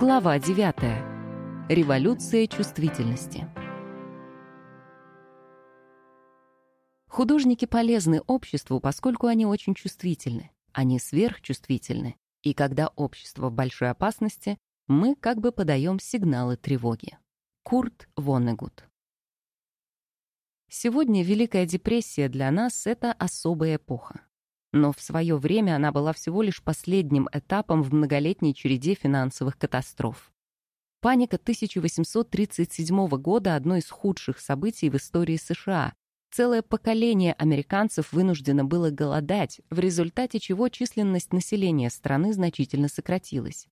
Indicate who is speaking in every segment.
Speaker 1: Глава 9. Революция чувствительности. Художники полезны обществу, поскольку они очень чувствительны. Они сверхчувствительны. И когда общество в большой опасности, мы как бы подаем сигналы тревоги. Курт Воннегут. Сегодня Великая депрессия для нас — это особая эпоха. Но в свое время она была всего лишь последним этапом в многолетней череде финансовых катастроф. Паника 1837 года — одно из худших событий в истории США. Целое поколение американцев вынуждено было голодать, в результате чего численность населения страны значительно сократилась.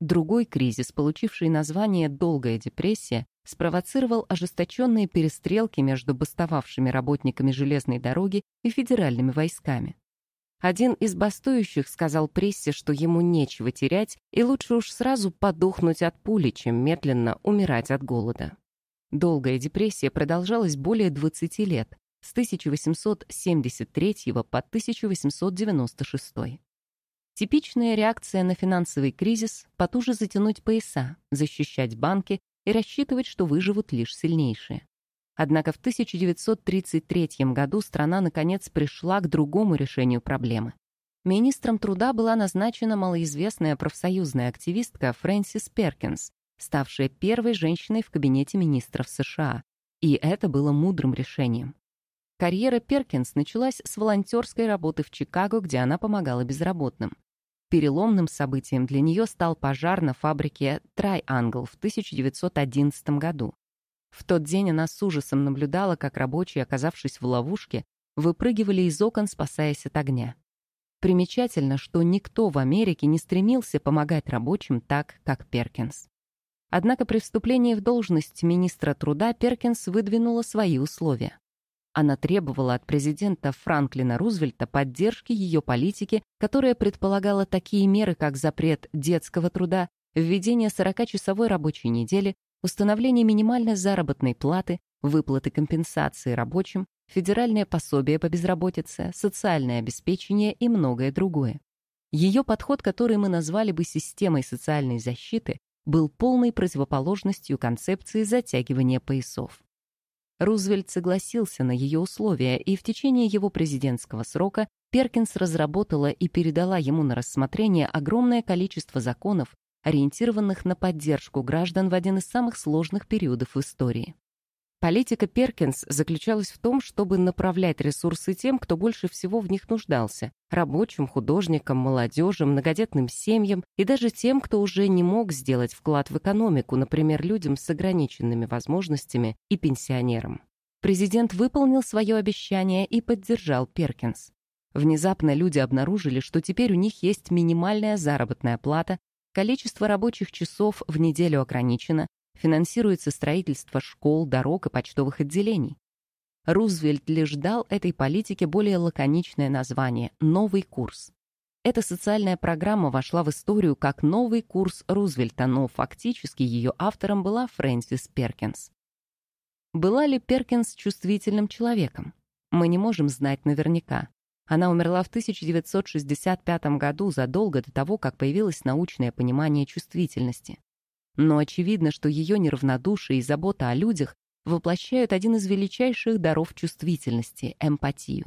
Speaker 1: Другой кризис, получивший название «Долгая депрессия», спровоцировал ожесточенные перестрелки между бастовавшими работниками железной дороги и федеральными войсками. Один из бастующих сказал прессе, что ему нечего терять, и лучше уж сразу подохнуть от пули, чем медленно умирать от голода. Долгая депрессия продолжалась более 20 лет, с 1873 по 1896. Типичная реакция на финансовый кризис — потуже затянуть пояса, защищать банки и рассчитывать, что выживут лишь сильнейшие. Однако в 1933 году страна наконец пришла к другому решению проблемы. Министром труда была назначена малоизвестная профсоюзная активистка Фрэнсис Перкинс, ставшая первой женщиной в кабинете министров США. И это было мудрым решением. Карьера Перкинс началась с волонтерской работы в Чикаго, где она помогала безработным. Переломным событием для нее стал пожар на фабрике Triangle в 1911 году. В тот день она с ужасом наблюдала, как рабочие, оказавшись в ловушке, выпрыгивали из окон, спасаясь от огня. Примечательно, что никто в Америке не стремился помогать рабочим так, как Перкинс. Однако при вступлении в должность министра труда Перкинс выдвинула свои условия. Она требовала от президента Франклина Рузвельта поддержки ее политики, которая предполагала такие меры, как запрет детского труда, введение 40-часовой рабочей недели, установление минимальной заработной платы, выплаты компенсации рабочим, федеральное пособие по безработице, социальное обеспечение и многое другое. Ее подход, который мы назвали бы системой социальной защиты, был полной противоположностью концепции затягивания поясов. Рузвельт согласился на ее условия, и в течение его президентского срока Перкинс разработала и передала ему на рассмотрение огромное количество законов, ориентированных на поддержку граждан в один из самых сложных периодов в истории. Политика Перкинс заключалась в том, чтобы направлять ресурсы тем, кто больше всего в них нуждался – рабочим, художникам, молодежи, многодетным семьям и даже тем, кто уже не мог сделать вклад в экономику, например, людям с ограниченными возможностями и пенсионерам. Президент выполнил свое обещание и поддержал Перкинс. Внезапно люди обнаружили, что теперь у них есть минимальная заработная плата, Количество рабочих часов в неделю ограничено, финансируется строительство школ, дорог и почтовых отделений. Рузвельт лишь дал этой политике более лаконичное название «Новый курс». Эта социальная программа вошла в историю как новый курс Рузвельта, но фактически ее автором была Фрэнсис Перкинс. Была ли Перкинс чувствительным человеком? Мы не можем знать наверняка. Она умерла в 1965 году, задолго до того, как появилось научное понимание чувствительности. Но очевидно, что ее неравнодушие и забота о людях воплощают один из величайших даров чувствительности — эмпатию.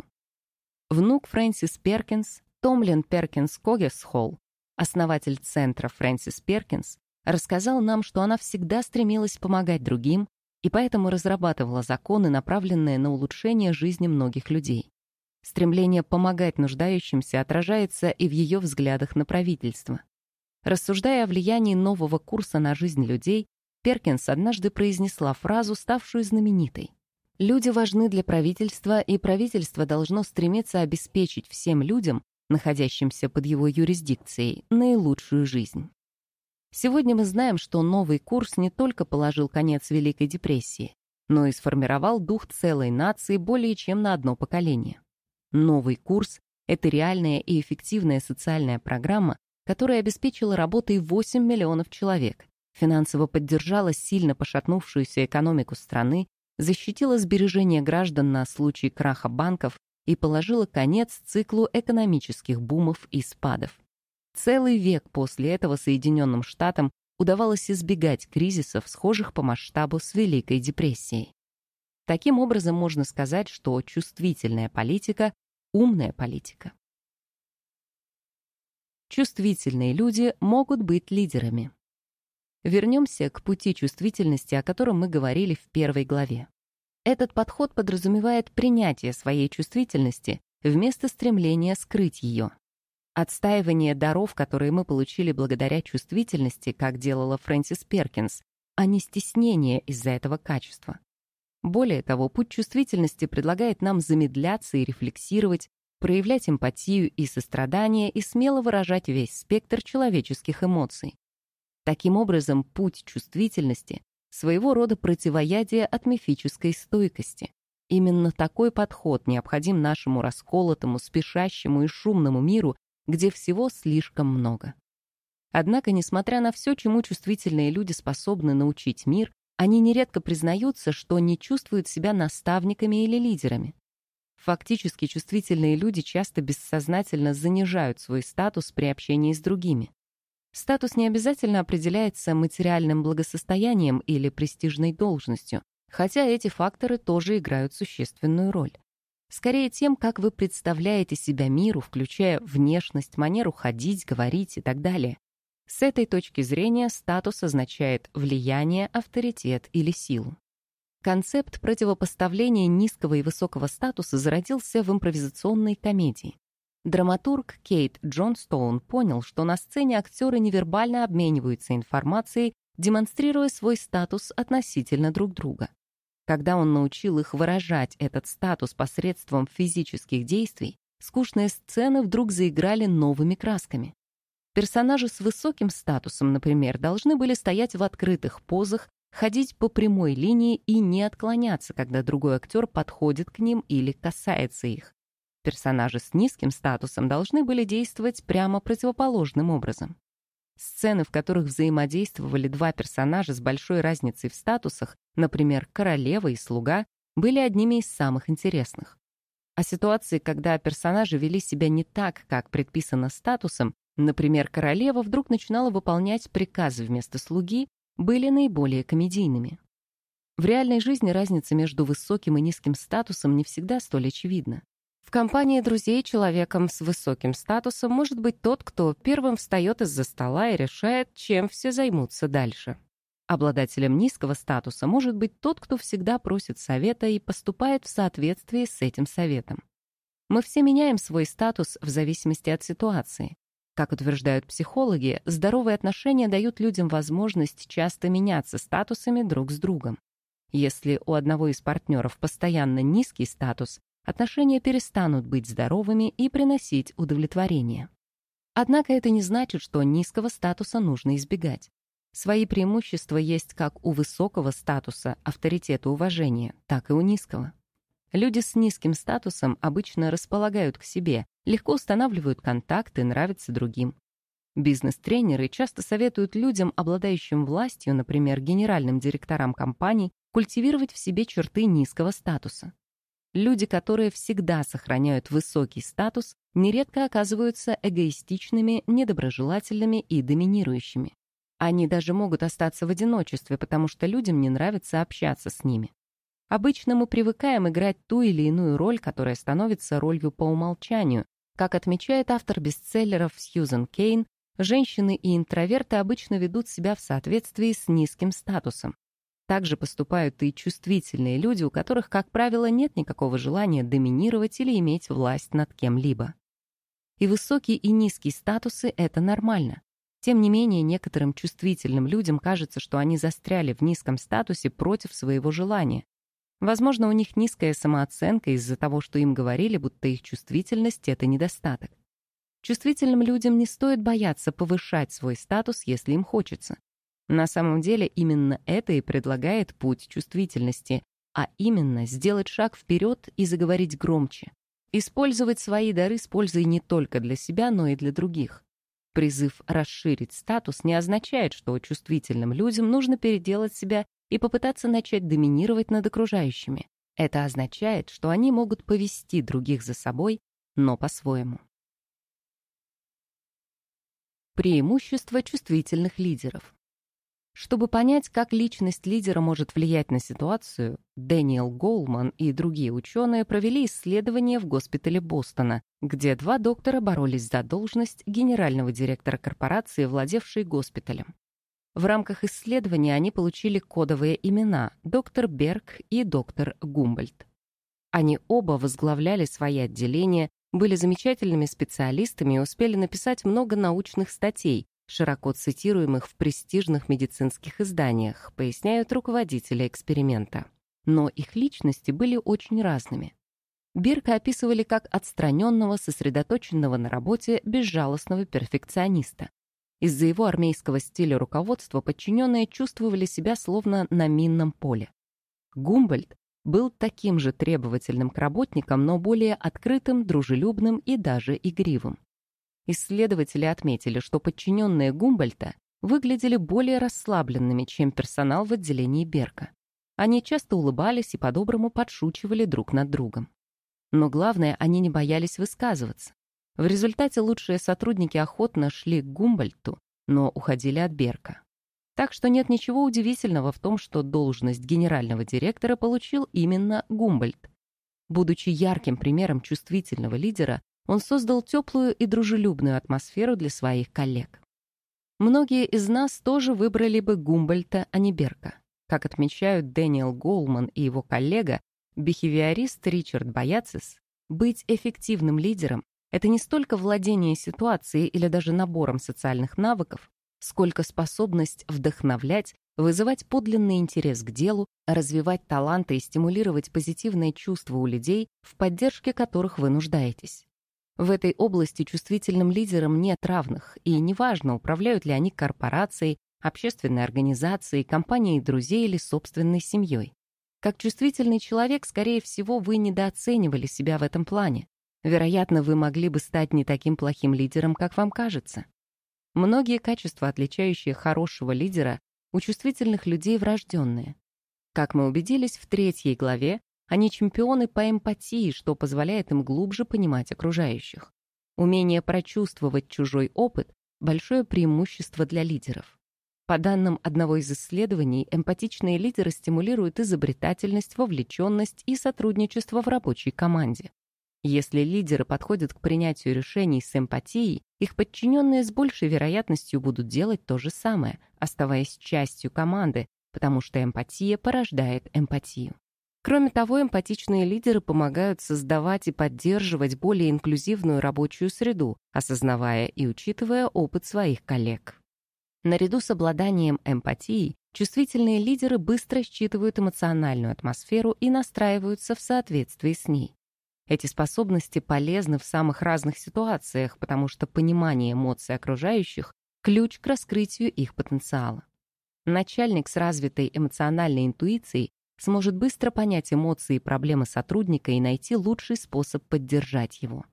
Speaker 1: Внук Фрэнсис Перкинс, Томлин Перкинс Когесхолл, основатель центра Фрэнсис Перкинс, рассказал нам, что она всегда стремилась помогать другим и поэтому разрабатывала законы, направленные на улучшение жизни многих людей. Стремление помогать нуждающимся отражается и в ее взглядах на правительство. Рассуждая о влиянии нового курса на жизнь людей, Перкинс однажды произнесла фразу, ставшую знаменитой. «Люди важны для правительства, и правительство должно стремиться обеспечить всем людям, находящимся под его юрисдикцией, наилучшую жизнь». Сегодня мы знаем, что новый курс не только положил конец Великой депрессии, но и сформировал дух целой нации более чем на одно поколение. Новый курс — это реальная и эффективная социальная программа, которая обеспечила работой 8 миллионов человек, финансово поддержала сильно пошатнувшуюся экономику страны, защитила сбережения граждан на случай краха банков и положила конец циклу экономических бумов и спадов. Целый век после этого Соединенным Штатам удавалось избегать кризисов, схожих по масштабу с Великой депрессией. Таким образом, можно сказать, что чувствительная политика — умная политика. Чувствительные люди могут быть лидерами. Вернемся к пути чувствительности, о котором мы говорили в первой главе. Этот подход подразумевает принятие своей чувствительности вместо стремления скрыть ее. Отстаивание даров, которые мы получили благодаря чувствительности, как делала Фрэнсис Перкинс, а не стеснение из-за этого качества. Более того, путь чувствительности предлагает нам замедляться и рефлексировать, проявлять эмпатию и сострадание и смело выражать весь спектр человеческих эмоций. Таким образом, путь чувствительности — своего рода противоядие от мифической стойкости. Именно такой подход необходим нашему расколотому, спешащему и шумному миру, где всего слишком много. Однако, несмотря на все, чему чувствительные люди способны научить мир, они нередко признаются, что не чувствуют себя наставниками или лидерами. Фактически чувствительные люди часто бессознательно занижают свой статус при общении с другими. Статус не обязательно определяется материальным благосостоянием или престижной должностью, хотя эти факторы тоже играют существенную роль. Скорее тем, как вы представляете себя миру, включая внешность, манеру ходить, говорить и так далее. С этой точки зрения статус означает влияние, авторитет или силу. Концепт противопоставления низкого и высокого статуса зародился в импровизационной комедии. Драматург Кейт Джонстоун понял, что на сцене актеры невербально обмениваются информацией, демонстрируя свой статус относительно друг друга. Когда он научил их выражать этот статус посредством физических действий, скучные сцены вдруг заиграли новыми красками. Персонажи с высоким статусом, например, должны были стоять в открытых позах, ходить по прямой линии и не отклоняться, когда другой актер подходит к ним или касается их. Персонажи с низким статусом должны были действовать прямо противоположным образом. Сцены, в которых взаимодействовали два персонажа с большой разницей в статусах, например, королева и слуга, были одними из самых интересных. А ситуации, когда персонажи вели себя не так, как предписано статусом, например, королева вдруг начинала выполнять приказы вместо слуги, были наиболее комедийными. В реальной жизни разница между высоким и низким статусом не всегда столь очевидна. В компании друзей человеком с высоким статусом может быть тот, кто первым встает из-за стола и решает, чем все займутся дальше. Обладателем низкого статуса может быть тот, кто всегда просит совета и поступает в соответствии с этим советом. Мы все меняем свой статус в зависимости от ситуации. Как утверждают психологи, здоровые отношения дают людям возможность часто меняться статусами друг с другом. Если у одного из партнеров постоянно низкий статус, отношения перестанут быть здоровыми и приносить удовлетворение. Однако это не значит, что низкого статуса нужно избегать. Свои преимущества есть как у высокого статуса, авторитета, уважения, так и у низкого. Люди с низким статусом обычно располагают к себе, легко устанавливают контакты, нравятся другим. Бизнес-тренеры часто советуют людям, обладающим властью, например, генеральным директорам компаний, культивировать в себе черты низкого статуса. Люди, которые всегда сохраняют высокий статус, нередко оказываются эгоистичными, недоброжелательными и доминирующими. Они даже могут остаться в одиночестве, потому что людям не нравится общаться с ними. Обычно мы привыкаем играть ту или иную роль, которая становится ролью по умолчанию. Как отмечает автор бестселлеров Сьюзен Кейн, женщины и интроверты обычно ведут себя в соответствии с низким статусом. Также поступают и чувствительные люди, у которых, как правило, нет никакого желания доминировать или иметь власть над кем-либо. И высокий, и низкий статусы — это нормально. Тем не менее, некоторым чувствительным людям кажется, что они застряли в низком статусе против своего желания. Возможно, у них низкая самооценка из-за того, что им говорили, будто их чувствительность — это недостаток. Чувствительным людям не стоит бояться повышать свой статус, если им хочется. На самом деле именно это и предлагает путь чувствительности, а именно сделать шаг вперед и заговорить громче. Использовать свои дары с пользой не только для себя, но и для других. Призыв расширить статус не означает, что чувствительным людям нужно переделать себя и попытаться начать доминировать над окружающими. Это означает, что они могут повести других за собой, но по-своему. Преимущество чувствительных лидеров. Чтобы понять, как личность лидера может влиять на ситуацию, Дэниел Голман и другие ученые провели исследование в госпитале Бостона, где два доктора боролись за должность генерального директора корпорации, владевшей госпиталем. В рамках исследования они получили кодовые имена доктор Берг и доктор Гумбольд. Они оба возглавляли свои отделения, были замечательными специалистами и успели написать много научных статей, широко цитируемых в престижных медицинских изданиях, поясняют руководители эксперимента. Но их личности были очень разными. Бирка описывали как отстраненного, сосредоточенного на работе, безжалостного перфекциониста. Из-за его армейского стиля руководства подчиненные чувствовали себя словно на минном поле. Гумбольд был таким же требовательным к работникам, но более открытым, дружелюбным и даже игривым. Исследователи отметили, что подчиненные Гумбольта выглядели более расслабленными, чем персонал в отделении Берка. Они часто улыбались и по-доброму подшучивали друг над другом. Но главное, они не боялись высказываться. В результате лучшие сотрудники охотно шли к Гумбольту, но уходили от Берка. Так что нет ничего удивительного в том, что должность генерального директора получил именно Гумбольд. Будучи ярким примером чувствительного лидера, он создал теплую и дружелюбную атмосферу для своих коллег. Многие из нас тоже выбрали бы Гумбольта, а не Берка. Как отмечают Дэниел Голман и его коллега, бихевиорист Ричард Бояцис, быть эффективным лидером — это не столько владение ситуацией или даже набором социальных навыков, сколько способность вдохновлять, вызывать подлинный интерес к делу, развивать таланты и стимулировать позитивные чувства у людей, в поддержке которых вы нуждаетесь. В этой области чувствительным лидерам нет равных, и неважно, управляют ли они корпорацией, общественной организацией, компанией друзей или собственной семьей. Как чувствительный человек, скорее всего, вы недооценивали себя в этом плане. Вероятно, вы могли бы стать не таким плохим лидером, как вам кажется. Многие качества, отличающие хорошего лидера, у чувствительных людей врожденные. Как мы убедились в третьей главе, они чемпионы по эмпатии, что позволяет им глубже понимать окружающих. Умение прочувствовать чужой опыт – большое преимущество для лидеров. По данным одного из исследований, эмпатичные лидеры стимулируют изобретательность, вовлеченность и сотрудничество в рабочей команде. Если лидеры подходят к принятию решений с эмпатией, их подчиненные с большей вероятностью будут делать то же самое, оставаясь частью команды, потому что эмпатия порождает эмпатию. Кроме того, эмпатичные лидеры помогают создавать и поддерживать более инклюзивную рабочую среду, осознавая и учитывая опыт своих коллег. Наряду с обладанием эмпатией, чувствительные лидеры быстро считывают эмоциональную атмосферу и настраиваются в соответствии с ней. Эти способности полезны в самых разных ситуациях, потому что понимание эмоций окружающих – ключ к раскрытию их потенциала. Начальник с развитой эмоциональной интуицией сможет быстро понять эмоции и проблемы сотрудника и найти лучший способ поддержать его.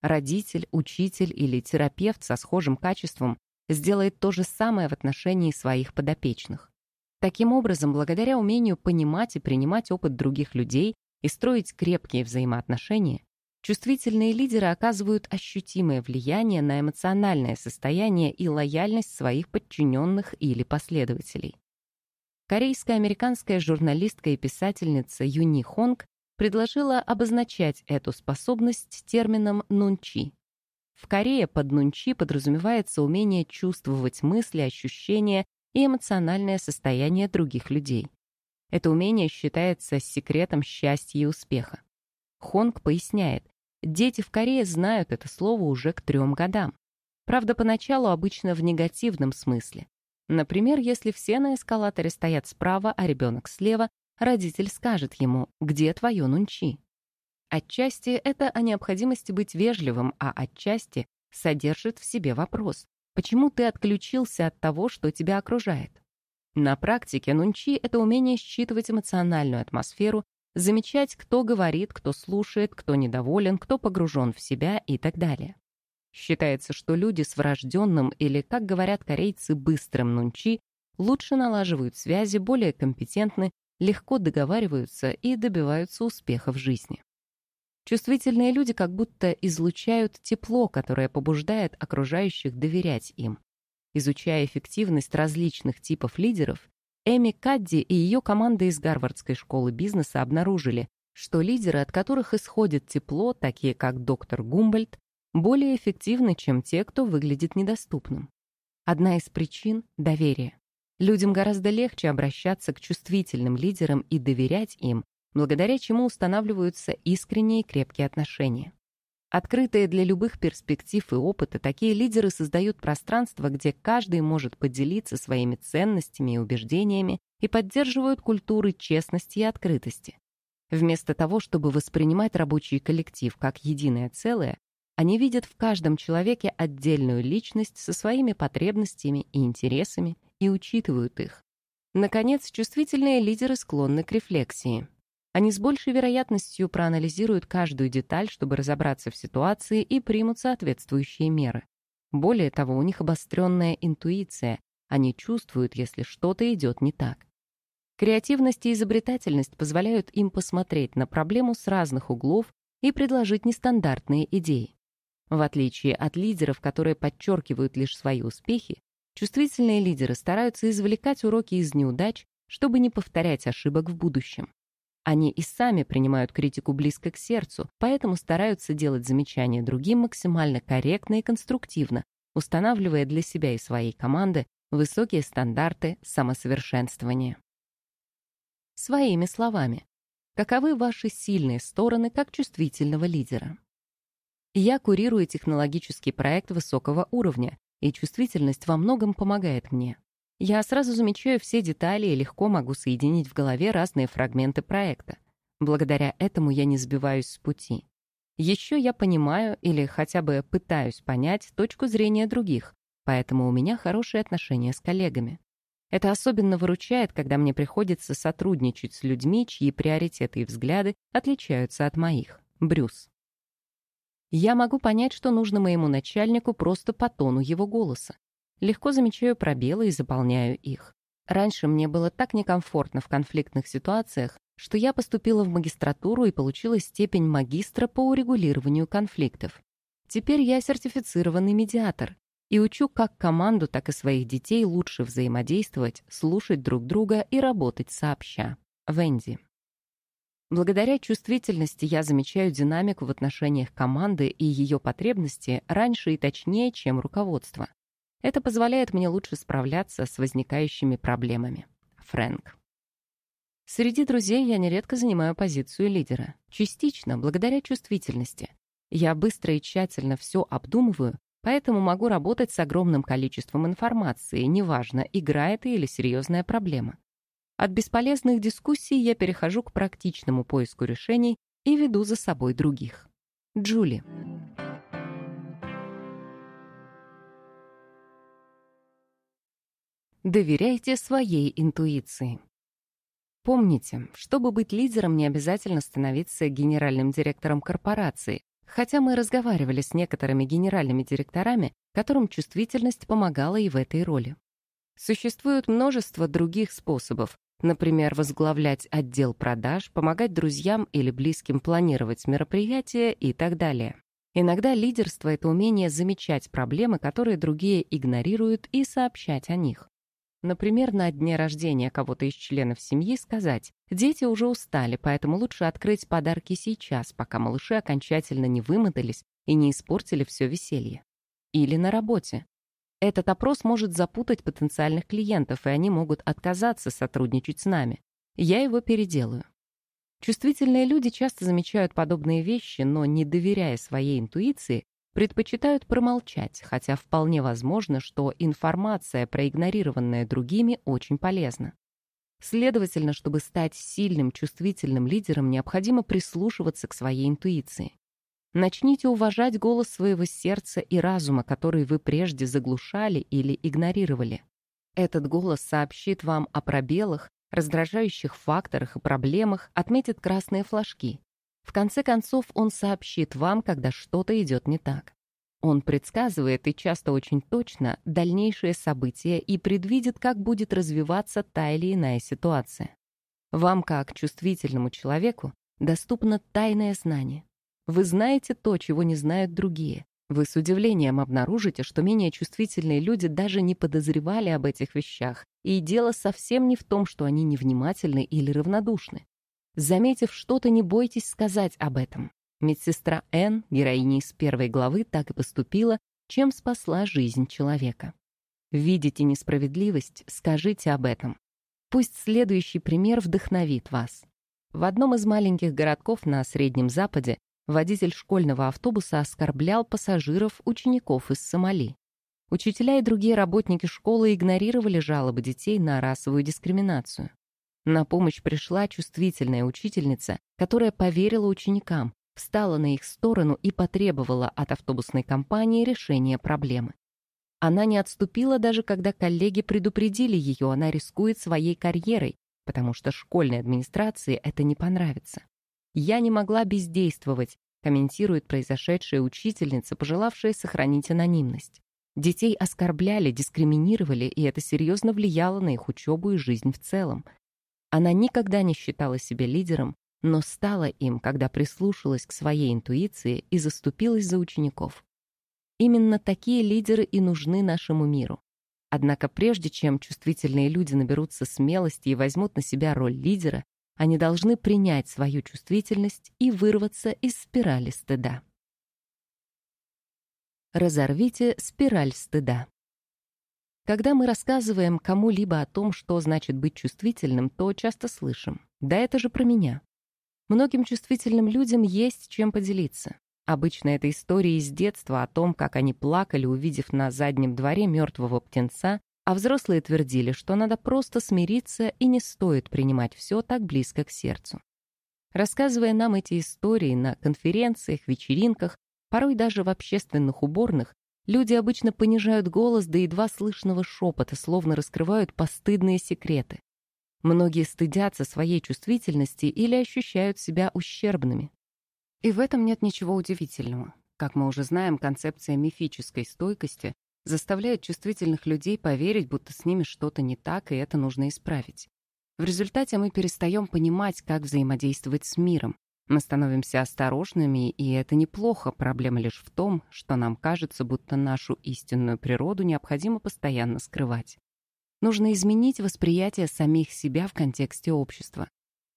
Speaker 1: Родитель, учитель или терапевт со схожим качеством сделает то же самое в отношении своих подопечных. Таким образом, благодаря умению понимать и принимать опыт других людей и строить крепкие взаимоотношения, чувствительные лидеры оказывают ощутимое влияние на эмоциональное состояние и лояльность своих подчиненных или последователей. Корейско-американская журналистка и писательница Юни Хонг предложила обозначать эту способность термином «нунчи». В Корее под нунчи подразумевается умение чувствовать мысли, ощущения и эмоциональное состояние других людей. Это умение считается секретом счастья и успеха. Хонг поясняет, дети в Корее знают это слово уже к трем годам. Правда, поначалу обычно в негативном смысле. Например, если все на эскалаторе стоят справа, а ребенок слева, родитель скажет ему «Где твое нунчи?». Отчасти это о необходимости быть вежливым, а отчасти содержит в себе вопрос «Почему ты отключился от того, что тебя окружает?». На практике нунчи — это умение считывать эмоциональную атмосферу, замечать, кто говорит, кто слушает, кто недоволен, кто погружен в себя и так далее. Считается, что люди с врожденным или, как говорят корейцы, быстрым нунчи лучше налаживают связи, более компетентны, легко договариваются и добиваются успеха в жизни. Чувствительные люди как будто излучают тепло, которое побуждает окружающих доверять им. Изучая эффективность различных типов лидеров, Эми Кадди и ее команда из Гарвардской школы бизнеса обнаружили, что лидеры, от которых исходит тепло, такие как доктор Гумбольд, более эффективны, чем те, кто выглядит недоступным. Одна из причин — доверие. Людям гораздо легче обращаться к чувствительным лидерам и доверять им, благодаря чему устанавливаются искренние и крепкие отношения. Открытые для любых перспектив и опыта, такие лидеры создают пространство, где каждый может поделиться своими ценностями и убеждениями и поддерживают культуры честности и открытости. Вместо того, чтобы воспринимать рабочий коллектив как единое целое, они видят в каждом человеке отдельную личность со своими потребностями и интересами и учитывают их. Наконец, чувствительные лидеры склонны к рефлексии. Они с большей вероятностью проанализируют каждую деталь, чтобы разобраться в ситуации и примут соответствующие меры. Более того, у них обостренная интуиция. Они чувствуют, если что-то идет не так. Креативность и изобретательность позволяют им посмотреть на проблему с разных углов и предложить нестандартные идеи. В отличие от лидеров, которые подчеркивают лишь свои успехи, чувствительные лидеры стараются извлекать уроки из неудач, чтобы не повторять ошибок в будущем. Они и сами принимают критику близко к сердцу, поэтому стараются делать замечания другим максимально корректно и конструктивно, устанавливая для себя и своей команды высокие стандарты самосовершенствования. Своими словами, каковы ваши сильные стороны как чувствительного лидера? Я курирую технологический проект высокого уровня, и чувствительность во многом помогает мне. Я сразу замечаю все детали и легко могу соединить в голове разные фрагменты проекта. Благодаря этому я не сбиваюсь с пути. Еще я понимаю или хотя бы пытаюсь понять точку зрения других, поэтому у меня хорошие отношения с коллегами. Это особенно выручает, когда мне приходится сотрудничать с людьми, чьи приоритеты и взгляды отличаются от моих. Брюс. Я могу понять, что нужно моему начальнику просто по тону его голоса. Легко замечаю пробелы и заполняю их. Раньше мне было так некомфортно в конфликтных ситуациях, что я поступила в магистратуру и получила степень магистра по урегулированию конфликтов. Теперь я сертифицированный медиатор и учу как команду, так и своих детей лучше взаимодействовать, слушать друг друга и работать сообща. Венди. Благодаря чувствительности я замечаю динамику в отношениях команды и ее потребности раньше и точнее, чем руководство. Это позволяет мне лучше справляться с возникающими проблемами. Фрэнк. Среди друзей я нередко занимаю позицию лидера. Частично, благодаря чувствительности. Я быстро и тщательно все обдумываю, поэтому могу работать с огромным количеством информации, неважно, игра это или серьезная проблема. От бесполезных дискуссий я перехожу к практичному поиску решений и веду за собой других. Джули. Доверяйте своей интуиции. Помните, чтобы быть лидером, не обязательно становиться генеральным директором корпорации, хотя мы разговаривали с некоторыми генеральными директорами, которым чувствительность помогала и в этой роли. Существует множество других способов, например, возглавлять отдел продаж, помогать друзьям или близким планировать мероприятия и так далее. Иногда лидерство — это умение замечать проблемы, которые другие игнорируют, и сообщать о них. Например, на дне рождения кого-то из членов семьи сказать «Дети уже устали, поэтому лучше открыть подарки сейчас, пока малыши окончательно не вымотались и не испортили все веселье». Или на работе. Этот опрос может запутать потенциальных клиентов, и они могут отказаться сотрудничать с нами. Я его переделаю. Чувствительные люди часто замечают подобные вещи, но, не доверяя своей интуиции, предпочитают промолчать, хотя вполне возможно, что информация, проигнорированная другими, очень полезна. Следовательно, чтобы стать сильным, чувствительным лидером, необходимо прислушиваться к своей интуиции. Начните уважать голос своего сердца и разума, который вы прежде заглушали или игнорировали. Этот голос сообщит вам о пробелах, раздражающих факторах и проблемах, отметит красные флажки, в конце концов, он сообщит вам, когда что-то идет не так. Он предсказывает и часто очень точно дальнейшие события и предвидит, как будет развиваться та или иная ситуация. Вам, как чувствительному человеку, доступно тайное знание. Вы знаете то, чего не знают другие, Вы с удивлением обнаружите, что менее чувствительные люди даже не подозревали об этих вещах, и дело совсем не в том, что они невнимательны или равнодушны. Заметив что-то, не бойтесь сказать об этом. Медсестра Н, героиня из первой главы, так и поступила, чем спасла жизнь человека. Видите несправедливость, скажите об этом. Пусть следующий пример вдохновит вас. В одном из маленьких городков на Среднем Западе водитель школьного автобуса оскорблял пассажиров, учеников из Сомали. Учителя и другие работники школы игнорировали жалобы детей на расовую дискриминацию. На помощь пришла чувствительная учительница, которая поверила ученикам, встала на их сторону и потребовала от автобусной компании решения проблемы. Она не отступила даже когда коллеги предупредили ее, она рискует своей карьерой, потому что школьной администрации это не понравится. «Я не могла бездействовать», комментирует произошедшая учительница, пожелавшая сохранить анонимность. Детей оскорбляли, дискриминировали, и это серьезно влияло на их учебу и жизнь в целом. Она никогда не считала себя лидером, но стала им, когда прислушалась к своей интуиции и заступилась за учеников. Именно такие лидеры и нужны нашему миру. Однако прежде чем чувствительные люди наберутся смелости и возьмут на себя роль лидера, они должны принять свою чувствительность и вырваться из спирали стыда. Разорвите спираль стыда. Когда мы рассказываем кому-либо о том, что значит быть чувствительным, то часто слышим «да это же про меня». Многим чувствительным людям есть чем поделиться. Обычно это истории из детства о том, как они плакали, увидев на заднем дворе мертвого птенца, а взрослые твердили, что надо просто смириться и не стоит принимать все так близко к сердцу. Рассказывая нам эти истории на конференциях, вечеринках, порой даже в общественных уборных, люди обычно понижают голос до едва слышного шепота, словно раскрывают постыдные секреты. Многие стыдятся своей чувствительности или ощущают себя ущербными. И в этом нет ничего удивительного. Как мы уже знаем, концепция мифической стойкости заставляет чувствительных людей поверить, будто с ними что-то не так, и это нужно исправить. В результате мы перестаем понимать, как взаимодействовать с миром. Мы становимся осторожными, и это неплохо, проблема лишь в том, что нам кажется, будто нашу истинную природу необходимо постоянно скрывать. Нужно изменить восприятие самих себя в контексте общества.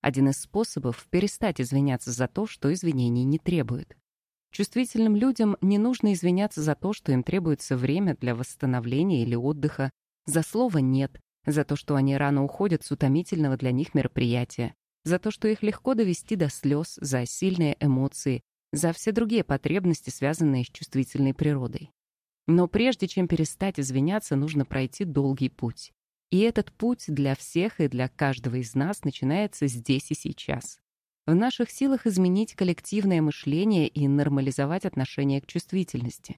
Speaker 1: Один из способов — перестать извиняться за то, что извинений не требует. Чувствительным людям не нужно извиняться за то, что им требуется время для восстановления или отдыха, за слово «нет», за то, что они рано уходят с утомительного для них мероприятия, за то, что их легко довести до слез, за сильные эмоции, за все другие потребности, связанные с чувствительной природой. Но прежде чем перестать извиняться, нужно пройти долгий путь. И этот путь для всех и для каждого из нас начинается здесь и сейчас. В наших силах изменить коллективное мышление и нормализовать отношение к чувствительности.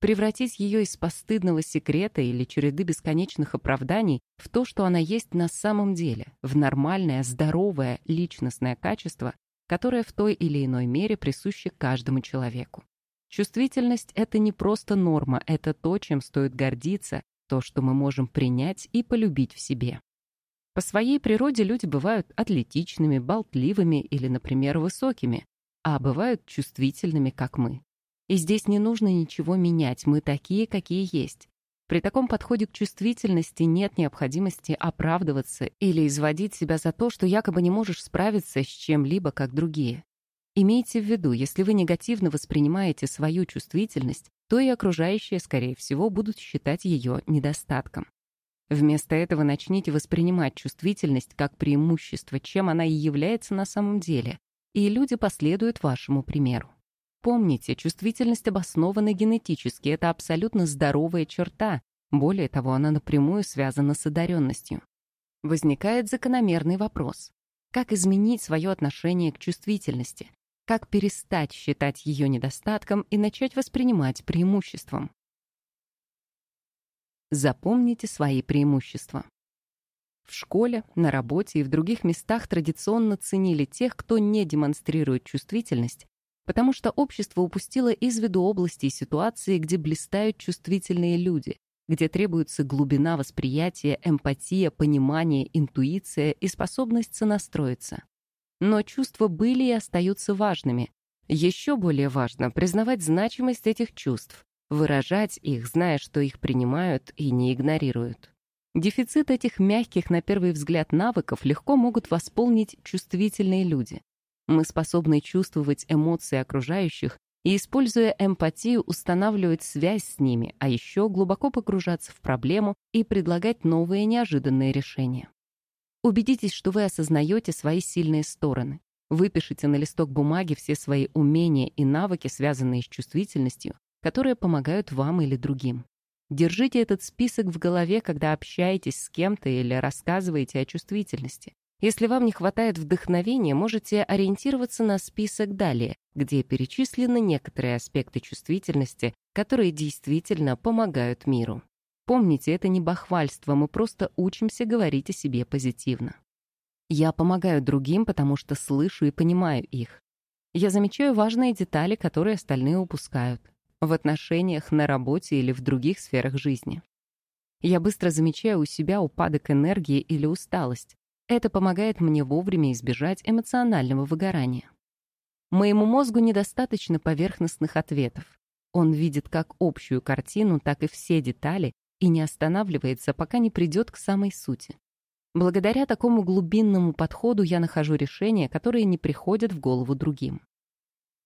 Speaker 1: Превратить ее из постыдного секрета или череды бесконечных оправданий в то, что она есть на самом деле, в нормальное, здоровое, личностное качество, которое в той или иной мере присуще каждому человеку. Чувствительность — это не просто норма, это то, чем стоит гордиться, то, что мы можем принять и полюбить в себе. По своей природе люди бывают атлетичными, болтливыми или, например, высокими, а бывают чувствительными, как мы. И здесь не нужно ничего менять, мы такие, какие есть. При таком подходе к чувствительности нет необходимости оправдываться или изводить себя за то, что якобы не можешь справиться с чем-либо, как другие. Имейте в виду, если вы негативно воспринимаете свою чувствительность, то и окружающие, скорее всего, будут считать ее недостатком. Вместо этого начните воспринимать чувствительность как преимущество, чем она и является на самом деле, и люди последуют вашему примеру. Помните, чувствительность обоснована генетически, это абсолютно здоровая черта, более того, она напрямую связана с одаренностью. Возникает закономерный вопрос. Как изменить свое отношение к чувствительности? как перестать считать ее недостатком и начать воспринимать преимуществом. Запомните свои преимущества. В школе, на работе и в других местах традиционно ценили тех, кто не демонстрирует чувствительность, потому что общество упустило из виду области и ситуации, где блистают чувствительные люди, где требуется глубина восприятия, эмпатия, понимание, интуиция и способность сонастроиться. Но чувства были и остаются важными. Еще более важно признавать значимость этих чувств, выражать их, зная, что их принимают и не игнорируют. Дефицит этих мягких, на первый взгляд, навыков легко могут восполнить чувствительные люди. Мы способны чувствовать эмоции окружающих и, используя эмпатию, устанавливать связь с ними, а еще глубоко погружаться в проблему и предлагать новые неожиданные решения. Убедитесь, что вы осознаете свои сильные стороны. Выпишите на листок бумаги все свои умения и навыки, связанные с чувствительностью, которые помогают вам или другим. Держите этот список в голове, когда общаетесь с кем-то или рассказываете о чувствительности. Если вам не хватает вдохновения, можете ориентироваться на список далее, где перечислены некоторые аспекты чувствительности, которые действительно помогают миру. Помните, это не бахвальство, мы просто учимся говорить о себе позитивно. Я помогаю другим, потому что слышу и понимаю их. Я замечаю важные детали, которые остальные упускают. В отношениях, на работе или в других сферах жизни. Я быстро замечаю у себя упадок энергии или усталость, это помогает мне вовремя избежать эмоционального выгорания. Моему мозгу недостаточно поверхностных ответов. Он видит как общую картину, так и все детали и не останавливается, пока не придет к самой сути. Благодаря такому глубинному подходу я нахожу решения, которые не приходят в голову другим.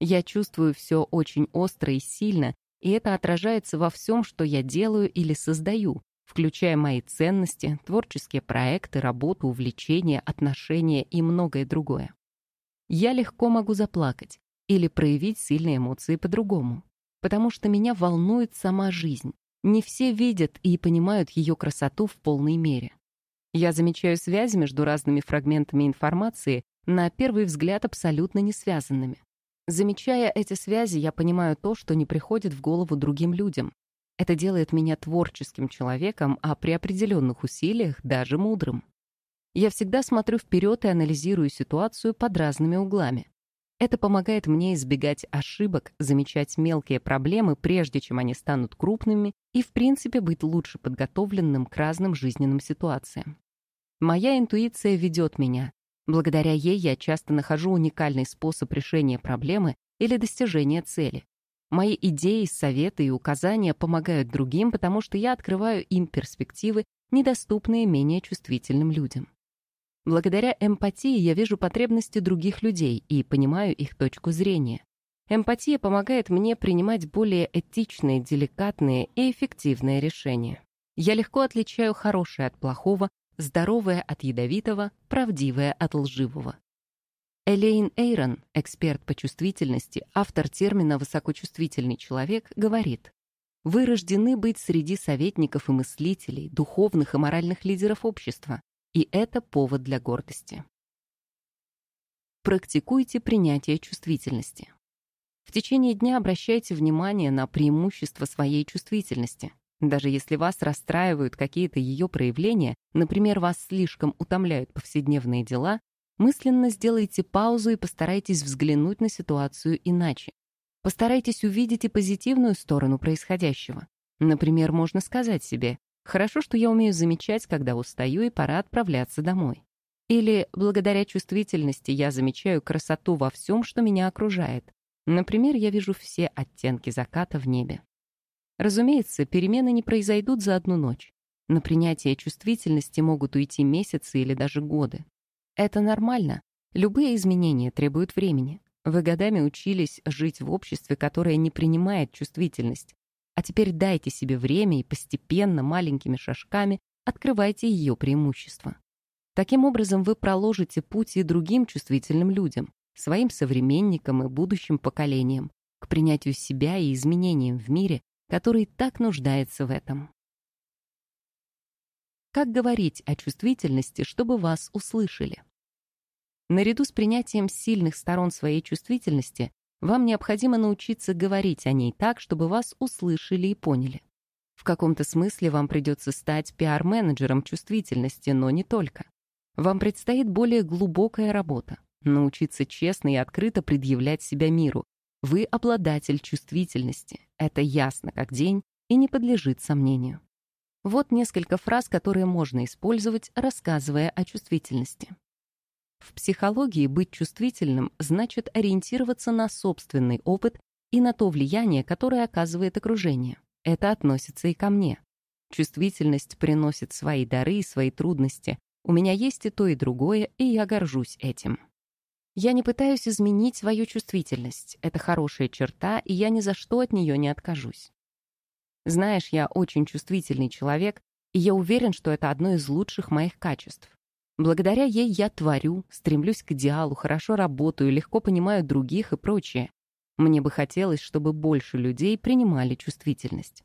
Speaker 1: Я чувствую все очень остро и сильно, и это отражается во всем, что я делаю или создаю, включая мои ценности, творческие проекты, работу, увлечения, отношения и многое другое. Я легко могу заплакать или проявить сильные эмоции по-другому, потому что меня волнует сама жизнь. Не все видят и понимают ее красоту в полной мере. Я замечаю связи между разными фрагментами информации, на первый взгляд абсолютно не связанными. Замечая эти связи, я понимаю то, что не приходит в голову другим людям, это делает меня творческим человеком, а при определенных усилиях даже мудрым. Я всегда смотрю вперед и анализирую ситуацию под разными углами. Это помогает мне избегать ошибок, замечать мелкие проблемы, прежде чем они станут крупными, и, в принципе, быть лучше подготовленным к разным жизненным ситуациям. Моя интуиция ведет меня. Благодаря ей я часто нахожу уникальный способ решения проблемы или достижения цели. Мои идеи, советы и указания помогают другим, потому что я открываю им перспективы, недоступные менее чувствительным людям. Благодаря эмпатии я вижу потребности других людей и понимаю их точку зрения. Эмпатия помогает мне принимать более этичные, деликатные и эффективные решения. Я легко отличаю хорошее от плохого, здоровое от ядовитого, правдивое от лживого. Элейн Эйрон, эксперт по чувствительности, автор термина «высокочувствительный человек», говорит, «Вы рождены быть среди советников и мыслителей, духовных и моральных лидеров общества, и это повод для гордости». Практикуйте принятие чувствительности. В течение дня обращайте внимание на преимущества своей чувствительности. Даже если вас расстраивают какие-то ее проявления, например, вас слишком утомляют повседневные дела, Мысленно сделайте паузу и постарайтесь взглянуть на ситуацию иначе. Постарайтесь увидеть и позитивную сторону происходящего. Например, можно сказать себе «Хорошо, что я умею замечать, когда устаю, и пора отправляться домой». Или «Благодаря чувствительности я замечаю красоту во всем, что меня окружает». Например, я вижу все оттенки заката в небе. Разумеется, перемены не произойдут за одну ночь. На принятие чувствительности могут уйти месяцы или даже годы. Это нормально. Любые изменения требуют времени. Вы годами учились жить в обществе, которое не принимает чувствительность. А теперь дайте себе время и постепенно, маленькими шажками, открывайте ее преимущества. Таким образом, вы проложите путь и другим чувствительным людям, своим современникам и будущим поколениям, к принятию себя и изменениям в мире, который так нуждается в этом. Как говорить о чувствительности, чтобы вас услышали? Наряду с принятием сильных сторон своей чувствительности, вам необходимо научиться говорить о ней так, чтобы вас услышали и поняли. В каком-то смысле вам придется стать пиар-менеджером чувствительности, но не только. Вам предстоит более глубокая работа — научиться честно и открыто предъявлять себя миру. Вы обладатель чувствительности. Это ясно как день и не подлежит сомнению. Вот несколько фраз, которые можно использовать, рассказывая о чувствительности. В психологии быть чувствительным значит ориентироваться на собственный опыт и на то влияние, которое оказывает окружение. Это относится и ко мне. Чувствительность приносит свои дары и свои трудности. У меня есть и то, и другое, и я горжусь этим. Я не пытаюсь изменить свою чувствительность. Это хорошая черта, и я ни за что от нее не откажусь. Знаешь, я очень чувствительный человек, и я уверен, что это одно из лучших моих качеств. Благодаря ей я творю, стремлюсь к идеалу, хорошо работаю, легко понимаю других и прочее. Мне бы хотелось, чтобы больше людей принимали чувствительность.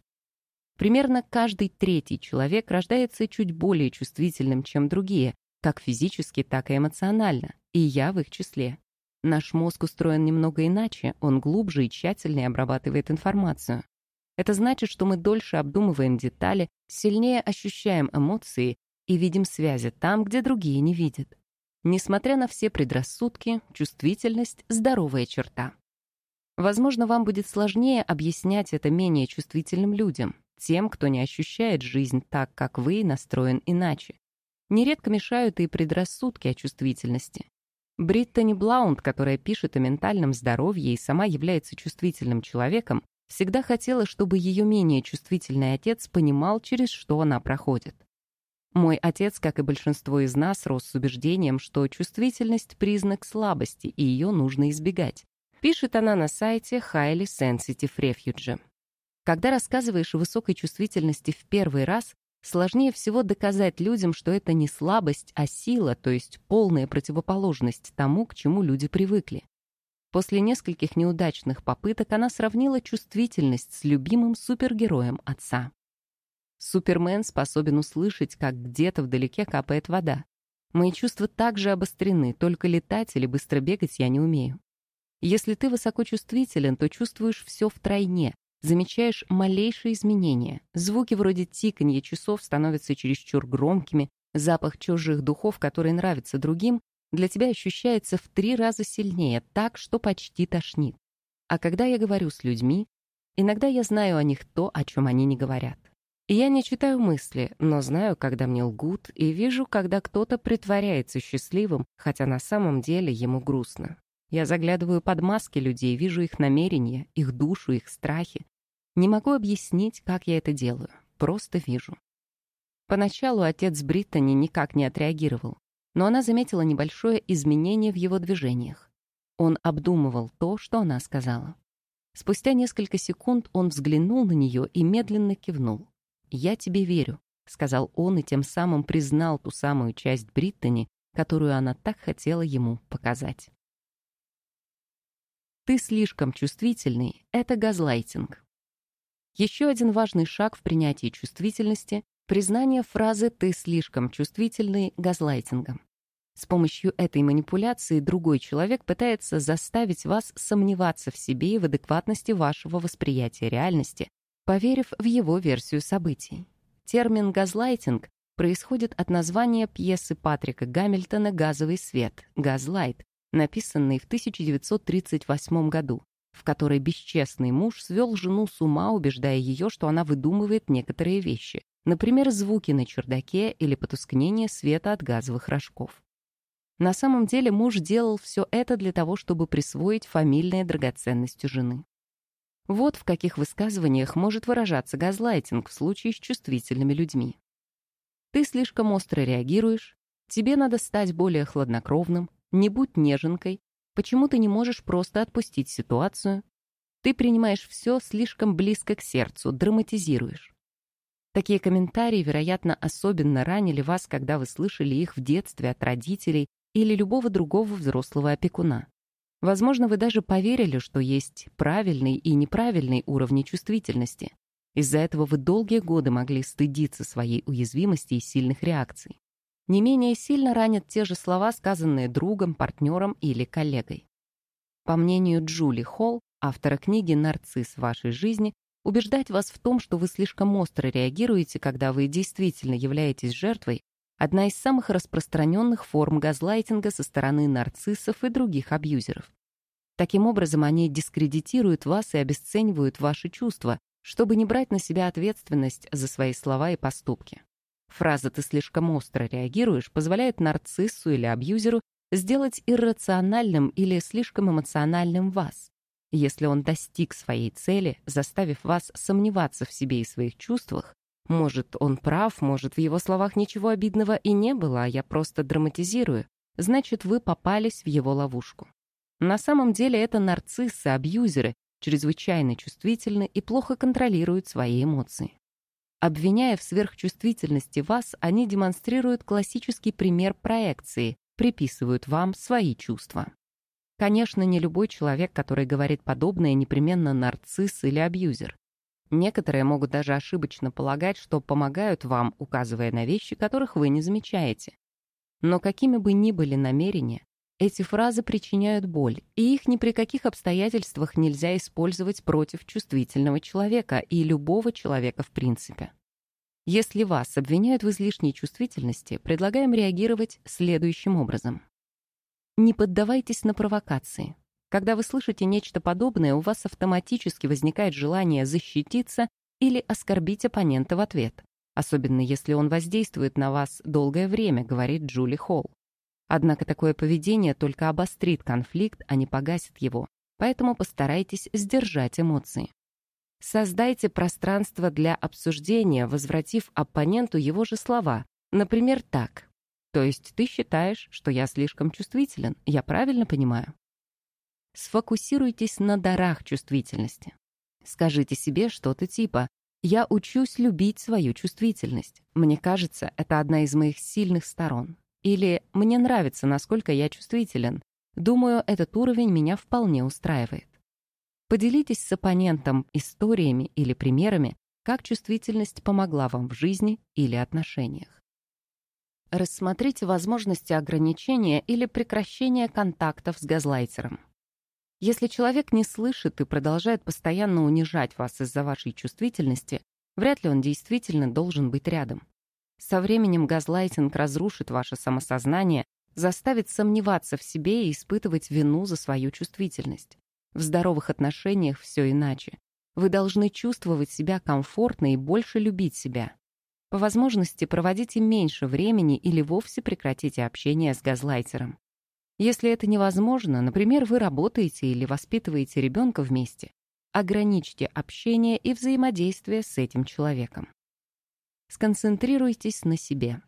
Speaker 1: Примерно каждый третий человек рождается чуть более чувствительным, чем другие, как физически, так и эмоционально, и я в их числе. Наш мозг устроен немного иначе, он глубже и тщательнее обрабатывает информацию. Это значит, что мы дольше обдумываем детали, сильнее ощущаем эмоции и видим связи там, где другие не видят. Несмотря на все предрассудки, чувствительность — здоровая черта. Возможно, вам будет сложнее объяснять это менее чувствительным людям, тем, кто не ощущает жизнь так, как вы, настроен иначе. Нередко мешают и предрассудки о чувствительности. Бриттани Блаунд, которая пишет о ментальном здоровье и сама является чувствительным человеком, всегда хотела, чтобы ее менее чувствительный отец понимал, через что она проходит. Мой отец, как и большинство из нас, рос с убеждением, что чувствительность — признак слабости, и ее нужно избегать. Пишет она на сайте Highly Sensitive Refuge. Когда рассказываешь о высокой чувствительности в первый раз, Сложнее всего доказать людям, что это не слабость, а сила, то есть полная противоположность тому, к чему люди привыкли. После нескольких неудачных попыток она сравнила чувствительность с любимым супергероем отца. Супермен способен услышать, как где-то вдалеке капает вода. Мои чувства также обострены, только летать или быстро бегать я не умею. Если ты высокочувствителен, то чувствуешь все втройне, замечаешь малейшие изменения. Звуки вроде тиканья часов становятся чересчур громкими, запах чужих духов, который нравится другим, для тебя ощущается в три раза сильнее, так, что почти тошнит. А когда я говорю с людьми, иногда я знаю о них то, о чем они не говорят. Я не читаю мысли, но знаю, когда мне лгут, и вижу, когда кто-то притворяется счастливым, хотя на самом деле ему грустно. Я заглядываю под маски людей, вижу их намерения, их душу, их страхи. Не могу объяснить, как я это делаю, просто вижу. Поначалу отец Бриттани никак не отреагировал, но она заметила небольшое изменение в его движениях. Он обдумывал то, что она сказала. Спустя несколько секунд он взглянул на нее и медленно кивнул. «Я тебе верю», — сказал он и тем самым признал ту самую часть Бриттани, которую она так хотела ему показать. «Ты слишком чувствительный» — это газлайтинг. Еще один важный шаг в принятии чувствительности — признание фразы «ты слишком чувствительный» газлайтингом. С помощью этой манипуляции другой человек пытается заставить вас сомневаться в себе и в адекватности вашего восприятия реальности, поверив в его версию событий. Термин «газлайтинг» происходит от названия пьесы Патрика Гамильтона «Газовый свет» «Газлайт», написанной в 1938 году, в которой бесчестный муж свел жену с ума, убеждая ее, что она выдумывает некоторые вещи, например, звуки на чердаке или потускнение света от газовых рожков. На самом деле муж делал все это для того, чтобы присвоить фамильные драгоценности жены. Вот в каких высказываниях может выражаться газлайтинг в случае с чувствительными людьми. Ты слишком остро реагируешь, тебе надо стать более хладнокровным, не будь неженкой, почему ты не можешь просто отпустить ситуацию? Ты принимаешь все слишком близко к сердцу, драматизируешь. Такие комментарии, вероятно, особенно ранили вас, когда вы слышали их в детстве от родителей или любого другого взрослого опекуна. Возможно, вы даже поверили, что есть правильный и неправильный уровни чувствительности. Из-за этого вы долгие годы могли стыдиться своей уязвимости и сильных реакций не менее сильно ранят те же слова, сказанные другом, партнером или коллегой. По мнению Джули Холл, автора книги «Нарцисс вашей жизни», убеждать вас в том, что вы слишком остро реагируете, когда вы действительно являетесь жертвой, одна из самых распространенных форм газлайтинга со стороны нарциссов и других абьюзеров. Таким образом, они дискредитируют вас и обесценивают ваши чувства, чтобы не брать на себя ответственность за свои слова и поступки. Фраза «ты слишком остро реагируешь» позволяет нарциссу или абьюзеру сделать иррациональным или слишком эмоциональным вас. Если он достиг своей цели, заставив вас сомневаться в себе и своих чувствах, может, он прав, может, в его словах ничего обидного и не было, а я просто драматизирую, значит, вы попались в его ловушку. На самом деле это нарциссы, абьюзеры, чрезвычайно чувствительны и плохо контролируют свои эмоции. Обвиняя в сверхчувствительности вас, они демонстрируют классический пример проекции, приписывают вам свои чувства. Конечно, не любой человек, который говорит подобное, непременно нарцисс или абьюзер. Некоторые могут даже ошибочно полагать, что помогают вам, указывая на вещи, которых вы не замечаете. Но какими бы ни были намерения, эти фразы причиняют боль, и их ни при каких обстоятельствах нельзя использовать против чувствительного человека и любого человека в принципе. Если вас обвиняют в излишней чувствительности, предлагаем реагировать следующим образом. Не поддавайтесь на провокации. Когда вы слышите нечто подобное, у вас автоматически возникает желание защититься или оскорбить оппонента в ответ, особенно если он воздействует на вас долгое время, говорит Джули Холл. Однако такое поведение только обострит конфликт, а не погасит его, поэтому постарайтесь сдержать эмоции. Создайте пространство для обсуждения, возвратив оппоненту его же слова. Например, так. То есть ты считаешь, что я слишком чувствителен, я правильно понимаю? Сфокусируйтесь на дарах чувствительности. Скажите себе что-то типа «Я учусь любить свою чувствительность. Мне кажется, это одна из моих сильных сторон. Или «Мне нравится, насколько я чувствителен. Думаю, этот уровень меня вполне устраивает». Поделитесь с оппонентом историями или примерами, как чувствительность помогла вам в жизни или отношениях. Рассмотрите возможности ограничения или прекращения контактов с газлайтером. Если человек не слышит и продолжает постоянно унижать вас из-за вашей чувствительности, вряд ли он действительно должен быть рядом. Со временем газлайтинг разрушит ваше самосознание, заставит сомневаться в себе и испытывать вину за свою чувствительность. В здоровых отношениях все иначе. Вы должны чувствовать себя комфортно и больше любить себя. По возможности проводите меньше времени или вовсе прекратите общение с газлайтером. Если это невозможно, например, вы работаете или воспитываете ребенка вместе, ограничьте общение и взаимодействие с этим человеком. Сконцентрируйтесь на себе.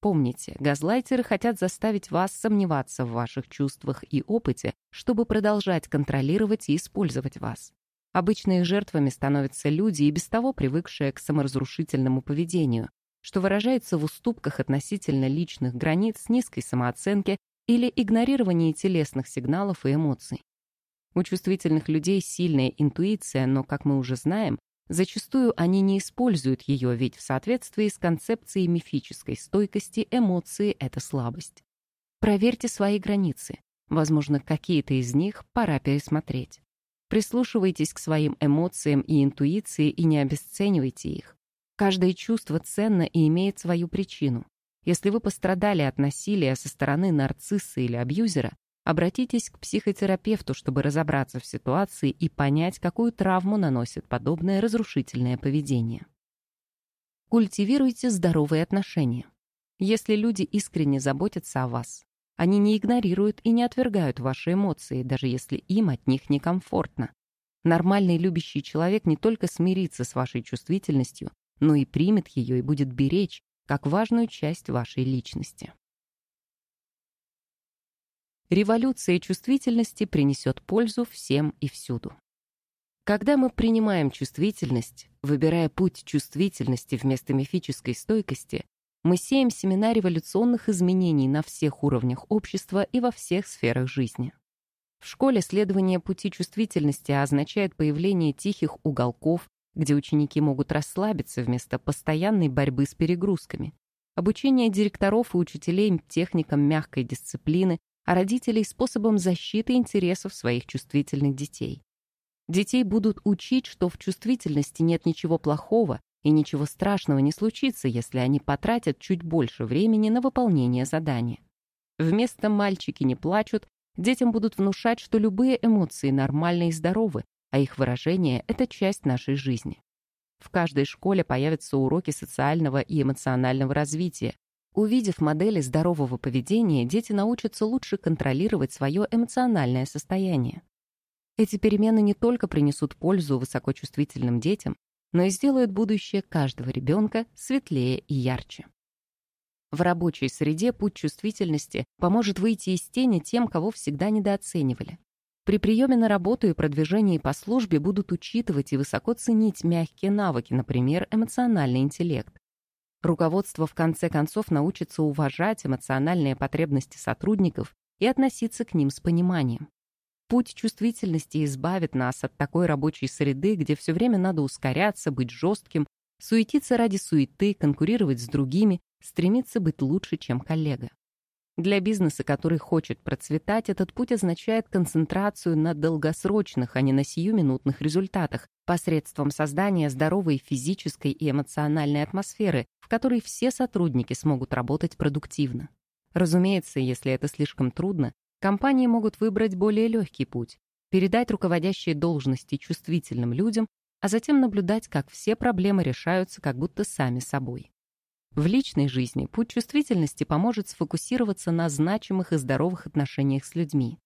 Speaker 1: Помните, газлайтеры хотят заставить вас сомневаться в ваших чувствах и опыте, чтобы продолжать контролировать и использовать вас. Обычно их жертвами становятся люди, и без того привыкшие к саморазрушительному поведению, что выражается в уступках относительно личных границ, низкой самооценке или игнорировании телесных сигналов и эмоций. У чувствительных людей сильная интуиция, но, как мы уже знаем, Зачастую они не используют ее, ведь в соответствии с концепцией мифической стойкости эмоции — это слабость. Проверьте свои границы. Возможно, какие-то из них пора пересмотреть. Прислушивайтесь к своим эмоциям и интуиции и не обесценивайте их. Каждое чувство ценно и имеет свою причину. Если вы пострадали от насилия со стороны нарцисса или абьюзера, Обратитесь к психотерапевту, чтобы разобраться в ситуации и понять, какую травму наносит подобное разрушительное поведение. Культивируйте здоровые отношения. Если люди искренне заботятся о вас, они не игнорируют и не отвергают ваши эмоции, даже если им от них некомфортно. Нормальный любящий человек не только смирится с вашей чувствительностью, но и примет ее и будет беречь как важную часть вашей личности. Революция чувствительности принесет пользу всем и всюду. Когда мы принимаем чувствительность, выбирая путь чувствительности вместо мифической стойкости, мы сеем семена революционных изменений на всех уровнях общества и во всех сферах жизни. В школе следование пути чувствительности означает появление тихих уголков, где ученики могут расслабиться вместо постоянной борьбы с перегрузками, обучение директоров и учителей техникам мягкой дисциплины, а родителей способом защиты интересов своих чувствительных детей. Детей будут учить, что в чувствительности нет ничего плохого и ничего страшного не случится, если они потратят чуть больше времени на выполнение задания. Вместо «мальчики не плачут» детям будут внушать, что любые эмоции нормальны и здоровы, а их выражение — это часть нашей жизни. В каждой школе появятся уроки социального и эмоционального развития, Увидев модели здорового поведения, дети научатся лучше контролировать свое эмоциональное состояние. Эти перемены не только принесут пользу высокочувствительным детям, но и сделают будущее каждого ребенка светлее и ярче. В рабочей среде путь чувствительности поможет выйти из тени тем, кого всегда недооценивали. При приеме на работу и продвижении по службе будут учитывать и высоко ценить мягкие навыки, например, эмоциональный интеллект. Руководство в конце концов научится уважать эмоциональные потребности сотрудников и относиться к ним с пониманием. Путь чувствительности избавит нас от такой рабочей среды, где все время надо ускоряться, быть жестким, суетиться ради суеты, конкурировать с другими, стремиться быть лучше, чем коллега. Для бизнеса, который хочет процветать, этот путь означает концентрацию на долгосрочных, а не на сиюминутных результатах, посредством создания здоровой физической и эмоциональной атмосферы, в которой все сотрудники смогут работать продуктивно. Разумеется, если это слишком трудно, компании могут выбрать более легкий путь — передать руководящие должности чувствительным людям, а затем наблюдать, как все проблемы решаются как будто сами собой. В личной жизни путь чувствительности поможет сфокусироваться на значимых и здоровых отношениях с людьми.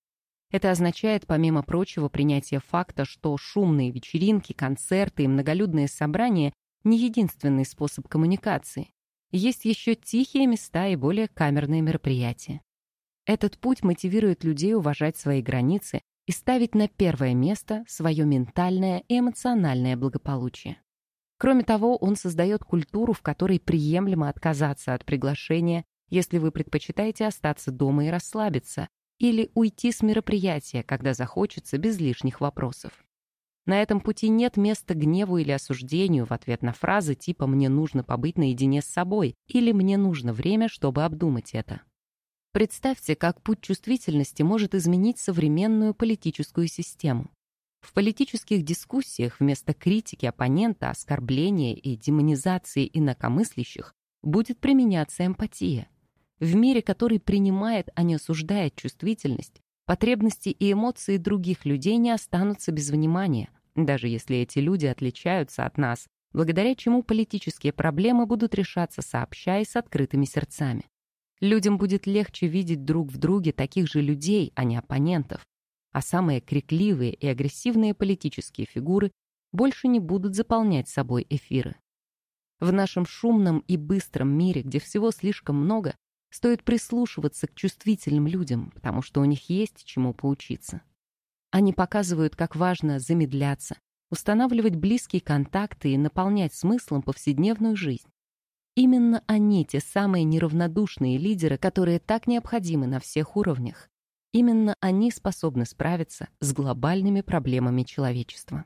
Speaker 1: Это означает, помимо прочего, принятие факта, что шумные вечеринки, концерты и многолюдные собрания не единственный способ коммуникации. Есть еще тихие места и более камерные мероприятия. Этот путь мотивирует людей уважать свои границы и ставить на первое место свое ментальное и эмоциональное благополучие. Кроме того, он создает культуру, в которой приемлемо отказаться от приглашения, если вы предпочитаете остаться дома и расслабиться, или уйти с мероприятия, когда захочется, без лишних вопросов. На этом пути нет места гневу или осуждению в ответ на фразы типа «мне нужно побыть наедине с собой» или «мне нужно время, чтобы обдумать это». Представьте, как путь чувствительности может изменить современную политическую систему. В политических дискуссиях вместо критики оппонента, оскорбления и демонизации инакомыслящих будет применяться эмпатия. В мире, который принимает, а не осуждает чувствительность, потребности и эмоции других людей не останутся без внимания, даже если эти люди отличаются от нас, благодаря чему политические проблемы будут решаться сообща и с открытыми сердцами. Людям будет легче видеть друг в друге таких же людей, а не оппонентов, а самые крикливые и агрессивные политические фигуры больше не будут заполнять собой эфиры. В нашем шумном и быстром мире, где всего слишком много, стоит прислушиваться к чувствительным людям, потому что у них есть чему поучиться. Они показывают, как важно замедляться, устанавливать близкие контакты и наполнять смыслом повседневную жизнь. Именно они те самые неравнодушные лидеры, которые так необходимы на всех уровнях, Именно они способны справиться с глобальными проблемами человечества.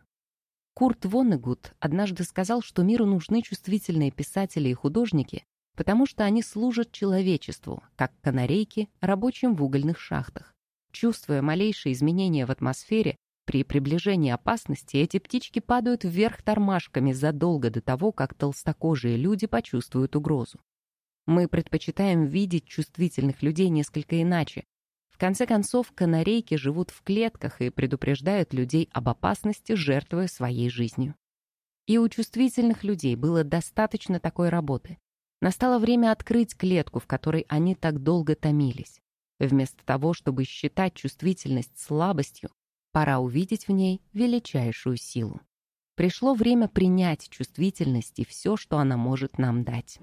Speaker 1: Курт Воннегут однажды сказал, что миру нужны чувствительные писатели и художники, потому что они служат человечеству, как канарейки рабочим в угольных шахтах. Чувствуя малейшие изменения в атмосфере, при приближении опасности эти птички падают вверх тормашками задолго до того, как толстокожие люди почувствуют угрозу. Мы предпочитаем видеть чувствительных людей несколько иначе, в конце концов, канарейки живут в клетках и предупреждают людей об опасности, жертвуя своей жизнью. И у чувствительных людей было достаточно такой работы. Настало время открыть клетку, в которой они так долго томились. Вместо того, чтобы считать чувствительность слабостью, пора увидеть в ней величайшую силу. Пришло время принять чувствительность и все, что она может нам дать.